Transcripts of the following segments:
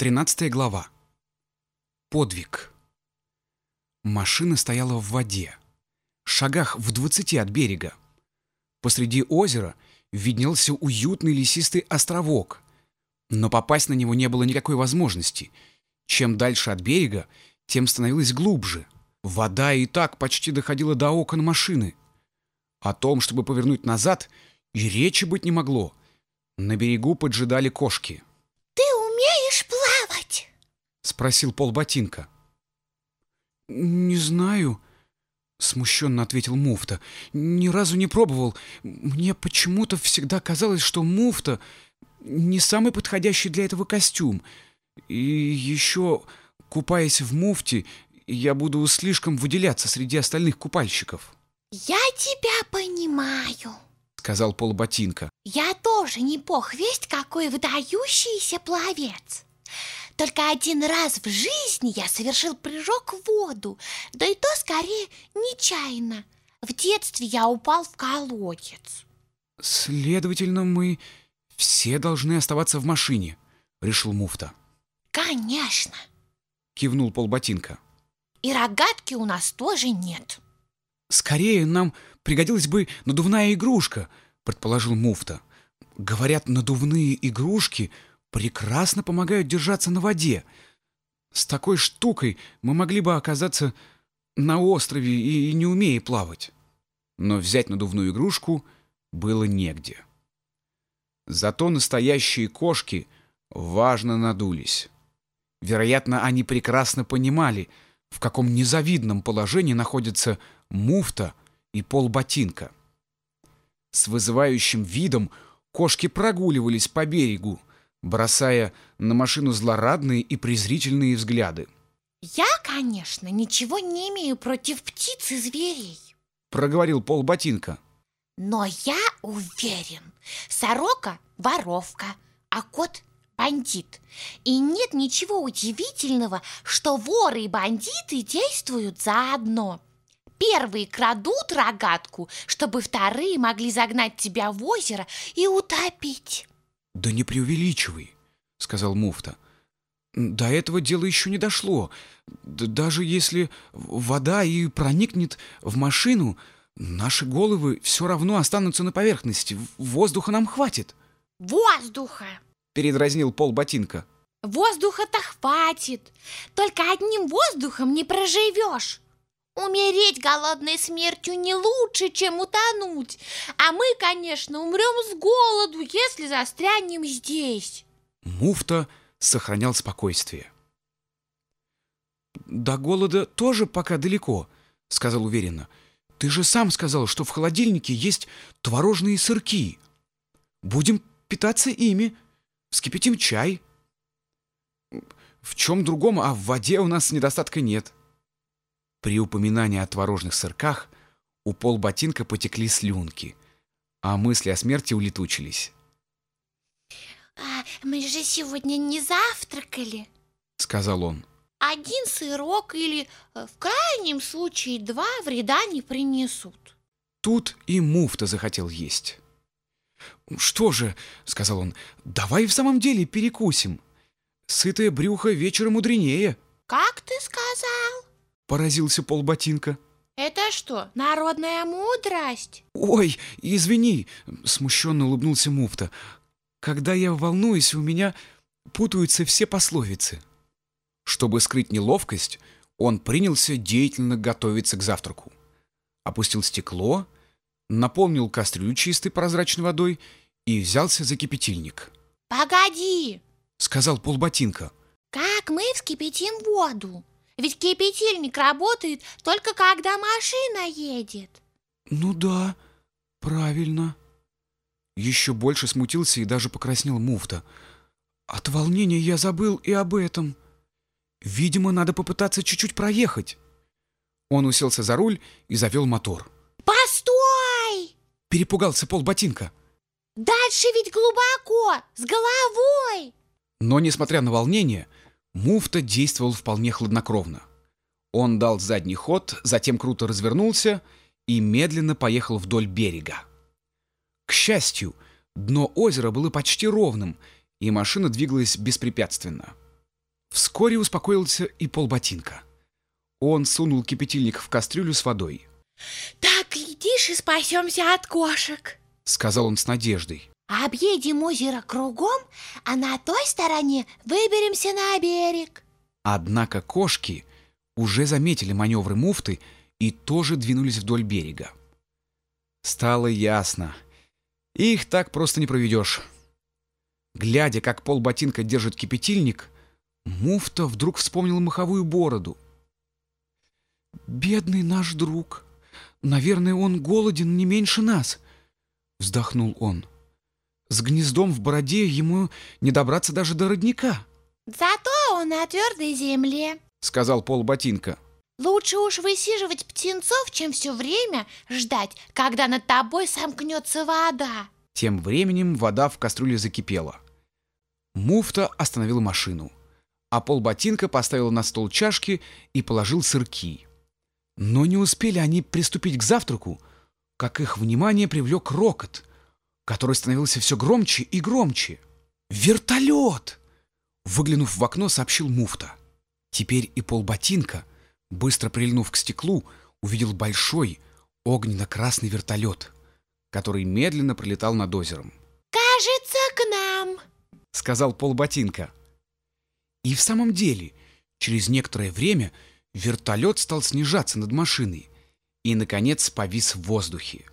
13 глава. Подвиг. Машина стояла в воде, шагах в двадцати от берега. Посреди озера виднелся уютный лесистый островок, но попасть на него не было никакой возможности. Чем дальше от берега, тем становилось глубже. Вода и так почти доходила до окон машины. О том, чтобы повернуть назад, и речи быть не могло. На берегу поджидали кошки. Ты умеешь? Спросил Пол Ботинка. «Не знаю», — смущенно ответил муфта. «Ни разу не пробовал. Мне почему-то всегда казалось, что муфта не самый подходящий для этого костюм. И еще, купаясь в муфте, я буду слишком выделяться среди остальных купальщиков». Я тебя понимаю, сказал полботинка. Я тоже не бог весть какой выдающийся пловец. Только один раз в жизни я совершил прыжок в воду, да и то скорее нечаянно. В детстве я упал в колодец. Следовательно, мы все должны оставаться в машине, решил муфта. Конечно, кивнул полботинка. И рогатки у нас тоже нет. «Скорее нам пригодилась бы надувная игрушка», — предположил муфта. «Говорят, надувные игрушки прекрасно помогают держаться на воде. С такой штукой мы могли бы оказаться на острове и не умея плавать». Но взять надувную игрушку было негде. Зато настоящие кошки важно надулись. Вероятно, они прекрасно понимали, в каком незавидном положении находятся муфта и полботинка. С вызывающим видом кошки прогуливались по берегу, бросая на машину злорадные и презрительные взгляды. «Я, конечно, ничего не имею против птиц и зверей», — проговорил полботинка. «Но я уверен, сорока — воровка, а кот — бандит. И нет ничего удивительного, что воры и бандиты действуют заодно». Первые крадут рогатку, чтобы вторые могли загнать тебя в озеро и утопить. Да не преувеличивай, сказал муфта. До этого дело еще не дошло. Даже если вода и проникнет в машину, наши головы все равно останутся на поверхности. Воздуха нам хватит. Воздуха! Передразнил пол ботинка. Воздуха-то хватит. Только одним воздухом не проживешь. Умереть голодной смертью не лучше, чем утонуть. А мы, конечно, умрем с голоду, если застрянем здесь. Муфта сохранял спокойствие. «До голода тоже пока далеко», — сказал уверенно. «Ты же сам сказал, что в холодильнике есть творожные сырки. Будем питаться ими, вскипятим чай. В чем другом, а в воде у нас недостатка нет». При упоминании о творожных сырках у полботинка потекли слюнки, а мысли о смерти улетучились. «А мы же сегодня не завтракали», — сказал он. «Один сырок или, э, в крайнем случае, два вреда не принесут». Тут и муфта захотел есть. «Что же», — сказал он, — «давай в самом деле перекусим. Сытое брюхо вечером мудренее». «Как ты сказал?» Поразился полботинка. Это что, народная мудрость? Ой, извини, смущенно улыбнулся муфта. Когда я волнуюсь, у меня путаются все пословицы. Чтобы скрыть неловкость, он принялся деятельно готовиться к завтраку. Опустил стекло, наполнил кастрюлю чистой прозрачной водой и взялся за кипятильник. «Погоди!» — сказал полботинка. «Как мы вскипятим воду?» Ведь кипятильник работает только когда машина едет. Ну да, правильно. Еще больше смутился и даже покраснел муфта. От волнения я забыл и об этом. Видимо, надо попытаться чуть-чуть проехать. Он уселся за руль и завел мотор. «Постой!» Перепугался полботинка. «Дальше ведь глубоко, с головой!» Но, несмотря на волнение, Муфта действовал вполне хладнокровно. Он дал задний ход, затем круто развернулся и медленно поехал вдоль берега. К счастью, дно озера было почти ровным, и машина двигалась беспрепятственно. Вскоре успокоился и полботинка. Он сунул кипятильник в кастрюлю с водой. Так, глядишь, и спасемся от кошек. Сказал он с надеждой. Объедем озеро кругом, а на той стороне выберемся на берег. Однако кошки уже заметили маневры муфты и тоже двинулись вдоль берега. Стало ясно. Их так просто не проведешь. Глядя, как пол ботинка держит кипятильник, муфта вдруг вспомнил маховую бороду. «Бедный наш друг! Наверное, он голоден не меньше нас!» — вздохнул он. «С гнездом в бороде ему не добраться даже до родника!» Зато он на твердой земле, — сказал пол ботинка. Лучше уж высиживать птенцов, чем все время ждать, когда над тобой сомкнется вода. Тем временем вода в кастрюле закипела. Муфта остановил машину, а полботинка поставил на стол чашки и положил сырки. Но не успели они приступить к завтраку, как их внимание привлек рокот, который становился все громче и громче. «Вертолет!» Выглянув в окно, сообщил муфта. Теперь и полботинка, быстро прильнув к стеклу, увидел большой огненно-красный вертолет, который медленно пролетал над озером. «Кажется, к нам!» — сказал полботинка. И в самом деле, через некоторое время вертолет стал снижаться над машиной и, наконец, повис в воздухе.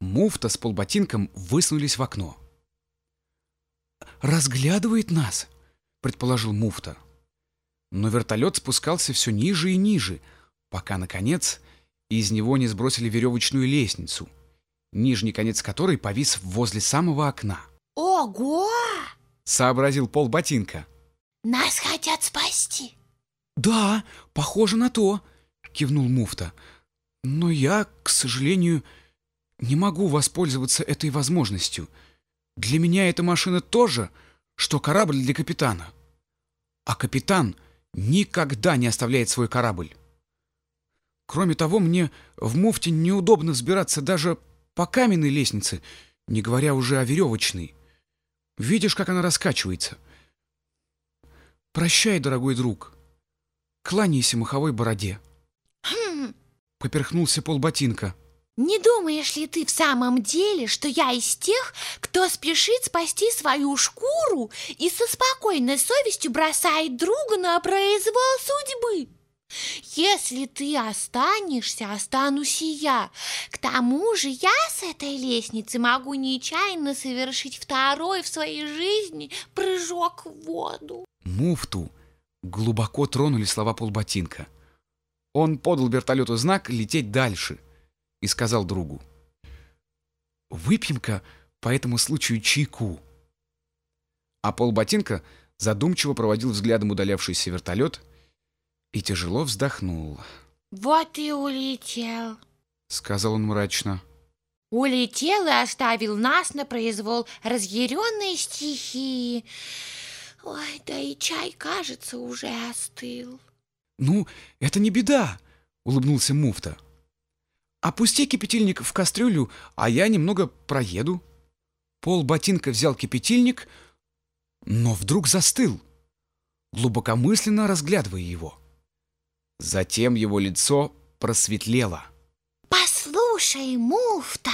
Муфта с полботинком высунулись в окно. «Разглядывает нас», — предположил Муфта. Но вертолет спускался все ниже и ниже, пока, наконец, из него не сбросили веревочную лестницу, нижний конец которой повис возле самого окна. «Ого!» — сообразил Пол Ботинка. «Нас хотят спасти!» «Да, похоже на то!» — кивнул Муфта. «Но я, к сожалению, не могу воспользоваться этой возможностью. Для меня эта машина тоже, что корабль для капитана. А капитан никогда не оставляет свой корабль. Кроме того, мне в муфте неудобно взбираться даже по каменной лестнице, не говоря уже о веревочной. Видишь, как она раскачивается. Прощай, дорогой друг. Кланяйся маховой бороде. Хм, Поперхнулся полботинка. Не думаешь ли ты в самом деле, что я из тех, кто спешит спасти свою шкуру и со спокойной совестью бросает друга на произвол судьбы? Если ты останешься, останусь и я. К тому же я с этой лестницы могу нечаянно совершить второй в своей жизни прыжок в воду. Муфту глубоко тронули слова полботинка. Он подал вертолету знак лететь дальше и сказал другу. «Выпьем-ка по этому случаю чайку». А полботинка задумчиво проводил взглядом удалявшийся вертолет и тяжело вздохнул. Вот и улетел. Сказал он мрачно. Улетел и оставил нас на произвол разъяренной стихии. Ой, да и чай, кажется, уже остыл. «Ну, это не беда», — улыбнулся муфта. «Опусти кипятильник в кастрюлю, а я немного проеду». Пол ботинка взял кипятильник, но вдруг застыл, глубокомысленно разглядывая его. Затем его лицо просветлело. Послушай, муфта,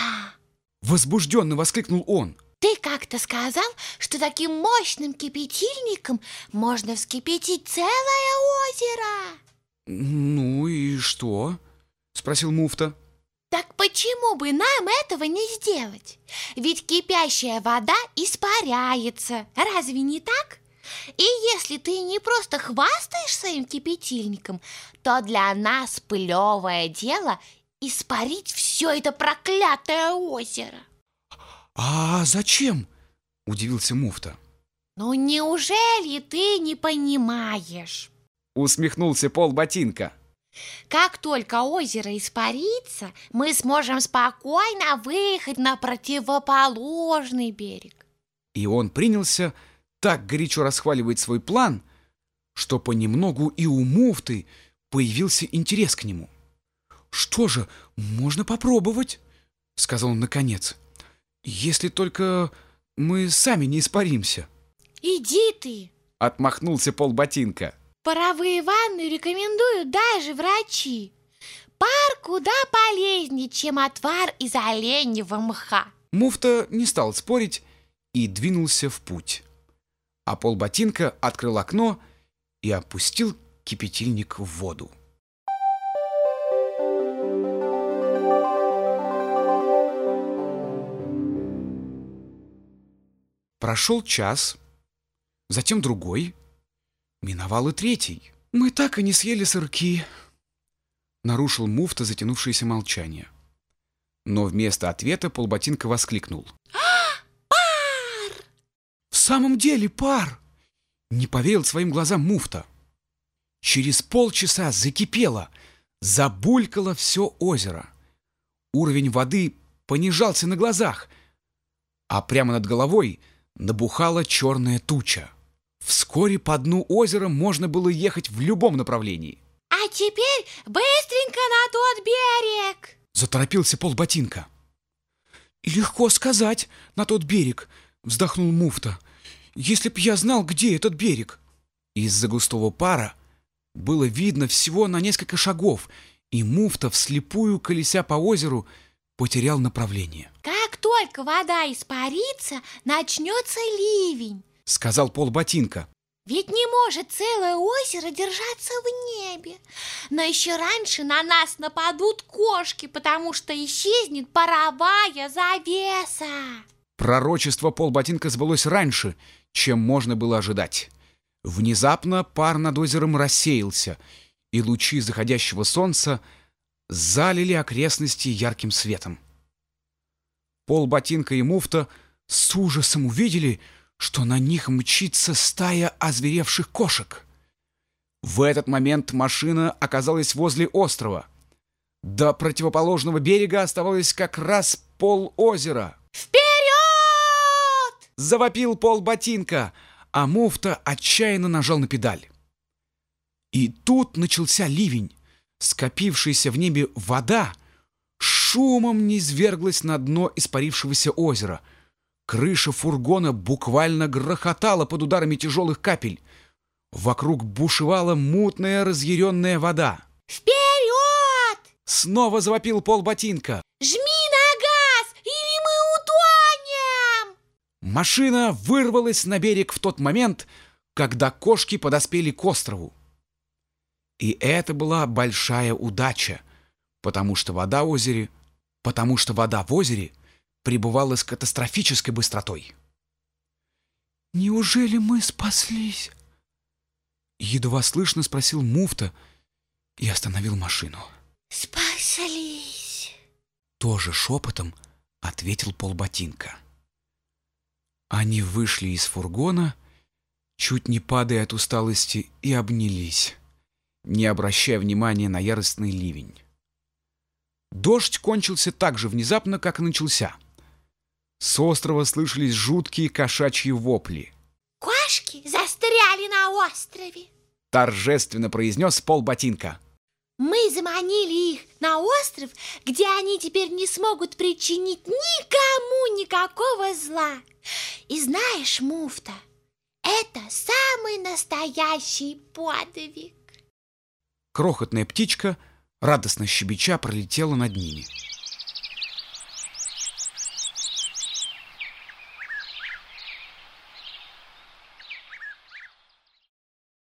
Возбужденно воскликнул он. ты как-то сказал, что таким мощным кипятильником можно вскипятить целое озеро. «Ну и что?» — спросил муфта. Так почему бы нам этого не сделать? Ведь кипящая вода испаряется, разве не так? И если ты не просто хвастаешь своим кипятильником, то для нас плевое дело испарить все это проклятое озеро. «А зачем?» — удивился муфта. Ну неужели ты не понимаешь? Усмехнулся пол ботинка. Как только озеро испарится, мы сможем спокойно выехать на противоположный берег. И он принялся так горячо расхваливать свой план, что понемногу и у муфты появился интерес к нему. «Что же, можно попробовать», — сказал он наконец. «Если только мы сами не испаримся». Иди ты, Отмахнулся полботинка. Паровые ванны рекомендуют даже врачи. Пар куда полезнее, чем отвар из оленьего мха. Муфта не стал спорить и двинулся в путь. А полботинка открыл окно и опустил кипятильник в воду. Прошел час, затем другой, миновал и третий. Мы так и не съели сырки. Нарушил муфта затянувшееся молчание. Но вместо ответа полботинка воскликнул. Пар! В самом деле пар! Не поверил своим глазам муфта. Через полчаса закипело, забулькало все озеро. Уровень воды понижался на глазах, а прямо над головой набухала черная туча. Вскоре по дну озера можно было ехать в любом направлении. А теперь быстренько на тот берег! Заторопился полботинка. «Легко сказать, на тот берег», — вздохнул муфта. «Если б я знал, где этот берег». Из-за густого пара было видно всего на несколько шагов, и муфта, вслепую колеся по озеру, потерял направление. Как только вода испарится, начнется ливень. — сказал полботинка. Ведь не может целое озеро держаться в небе. Но еще раньше на нас нападут кошки, потому что исчезнет паровая завеса. Пророчество полботинка сбылось раньше, чем можно было ожидать. Внезапно пар над озером рассеялся, и лучи заходящего солнца залили окрестности ярким светом. Полботинка и муфта с ужасом увидели, что на них мчится стая озверевших кошек. В этот момент машина оказалась возле острова. До противоположного берега оставалось как раз пол озера. Вперед! Завопил пол ботинка, а муфта отчаянно нажал на педаль. И тут начался ливень. Скопившаяся в небе вода шумом низверглась на дно испарившегося озера — Крыша фургона буквально грохотала под ударами тяжелых капель. Вокруг бушевала мутная разъяренная вода. Вперед! Снова завопил пол ботинка. Жми на газ, или мы утонем! Машина вырвалась на берег в тот момент, когда кошки подоспели к острову. И это была большая удача, потому что вода в озере, потому что вода в озере — пребывала с катастрофической быстротой. «Неужели мы спаслись?» Едва слышно спросил муфта и остановил машину. «Спаслись!» Тоже шепотом ответил полботинка. Они вышли из фургона, чуть не падая от усталости, и обнялись, не обращая внимания на яростный ливень. Дождь кончился так же внезапно, как и начался — с острова слышались жуткие кошачьи вопли. «Кошки застряли на острове!» Торжественно произнес Пол Ботинка. «Мы заманили их на остров, где они теперь не смогут причинить никому никакого зла. И знаешь, муфта, это самый настоящий подвиг!» Крохотная птичка, радостно щебеча, пролетела над ними.